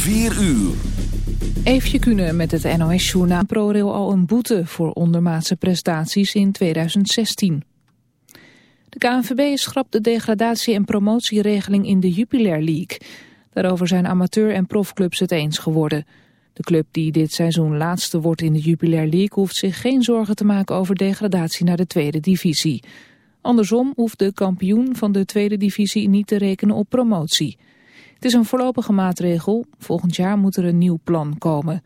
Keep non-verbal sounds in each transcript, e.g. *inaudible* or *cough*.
4 uur. Eefje Kunnen met het NOS-journaal ProRail al een boete voor ondermaatse prestaties in 2016. De KNVB schrapt de degradatie- en promotieregeling in de Jupiler League. Daarover zijn amateur- en profclubs het eens geworden. De club die dit seizoen laatste wordt in de Jupiler League... hoeft zich geen zorgen te maken over degradatie naar de tweede divisie. Andersom hoeft de kampioen van de tweede divisie niet te rekenen op promotie... Het is een voorlopige maatregel. Volgend jaar moet er een nieuw plan komen.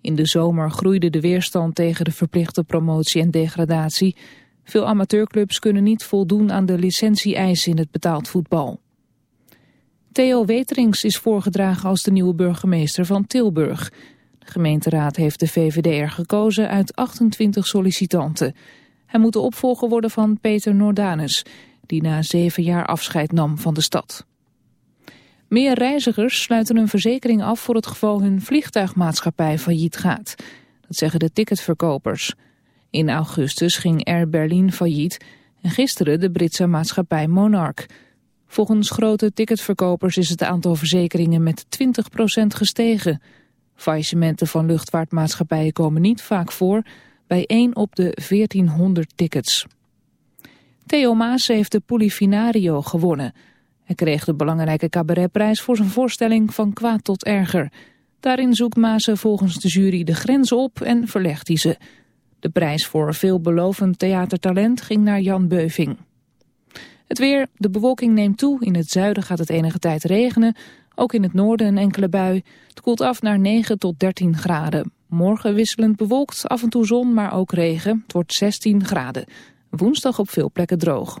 In de zomer groeide de weerstand tegen de verplichte promotie en degradatie. Veel amateurclubs kunnen niet voldoen aan de licentie-eisen in het betaald voetbal. Theo Weterings is voorgedragen als de nieuwe burgemeester van Tilburg. De gemeenteraad heeft de VVD'er gekozen uit 28 sollicitanten. Hij moet de opvolger worden van Peter Nordanus, die na zeven jaar afscheid nam van de stad. Meer reizigers sluiten een verzekering af voor het geval hun vliegtuigmaatschappij failliet gaat. Dat zeggen de ticketverkopers. In augustus ging Air Berlin failliet en gisteren de Britse maatschappij Monarch. Volgens grote ticketverkopers is het aantal verzekeringen met 20% gestegen. Faillissementen van luchtvaartmaatschappijen komen niet vaak voor, bij 1 op de 1400 tickets. Theo Maas heeft de Polifinario gewonnen... Hij kreeg de belangrijke cabaretprijs voor zijn voorstelling Van Kwaad tot Erger. Daarin zoekt Maassen volgens de jury de grenzen op en verlegt hij ze. De prijs voor veelbelovend theatertalent ging naar Jan Beuving. Het weer, de bewolking neemt toe. In het zuiden gaat het enige tijd regenen. Ook in het noorden een enkele bui. Het koelt af naar 9 tot 13 graden. Morgen wisselend bewolkt, af en toe zon, maar ook regen. Het wordt 16 graden. Woensdag op veel plekken droog.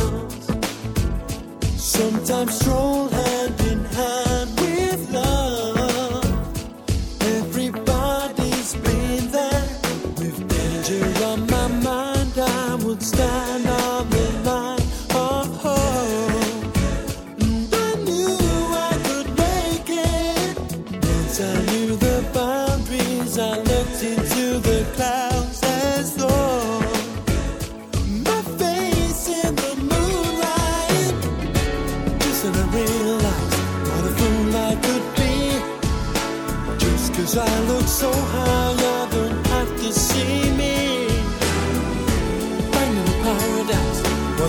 sometimes stroll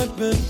disappointment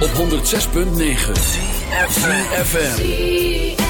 Op 106.9 CFFM.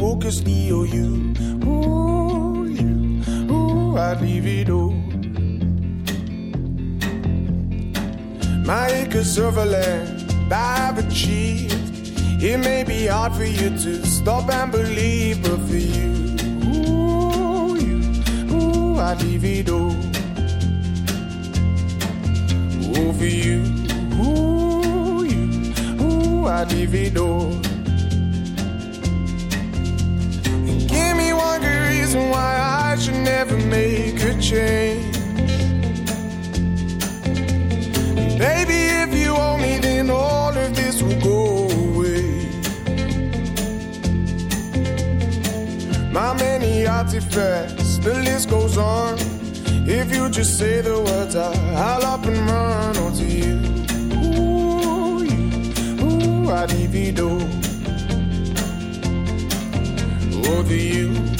focus EOU. Ooh, you, ooh, I'd leave it all. My acres of land I've achieved. It may be hard for you to stop and believe, but for you, ooh, you, ooh, I'd leave it all. Ooh, for you, ooh, you, ooh, I'd leave it all. Change. Baby, if you owe me, then all of this will go away. My many artifacts, the list goes on. If you just say the words, I, I'll up and run onto you. Ooh, you, ooh, I divido. Over you, ooh,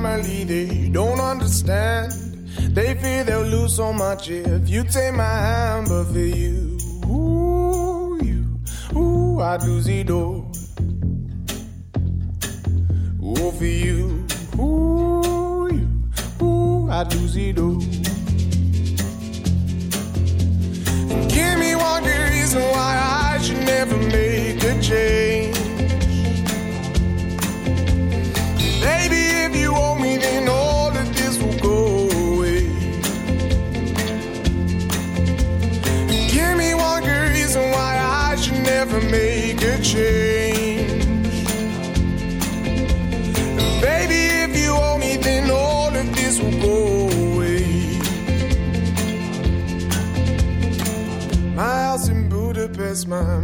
family, they don't understand. They fear they'll lose so much if you take my hand, but for you, ooh, you, ooh, I'd lose it all. Ooh, for you, ooh, you, ooh, I'd lose it all.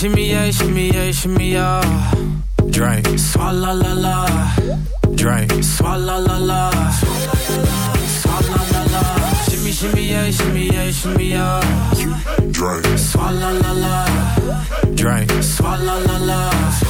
Shimmy, yeah, shimmy, yeah, shimmy, yeah. Drink. Swalla la la. Drink. Swalla la la. Swalla la la. Shimmy, shimmy, yeah, shimmy, yeah, shimmy, yeah. Drink. Swalla la la. Drink. Swalla la la.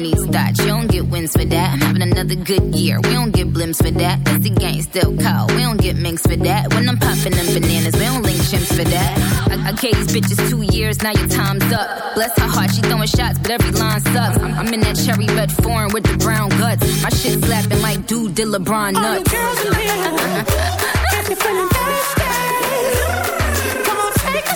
thoughts, you don't get wins for that. I'm having another good year, we don't get blimps for that. That's the gang still call, we don't get minks for that. When I'm popping them bananas, we don't link chimps for that. I, I gave these bitches two years, now your time's up. Bless her heart, she throwing shots, but every line sucks. I'm, I'm in that cherry red foreign with the brown guts. My shit slapping like dude did LeBron All you nuts. girls in here, *laughs* if you're feeling thirsty, come on, take a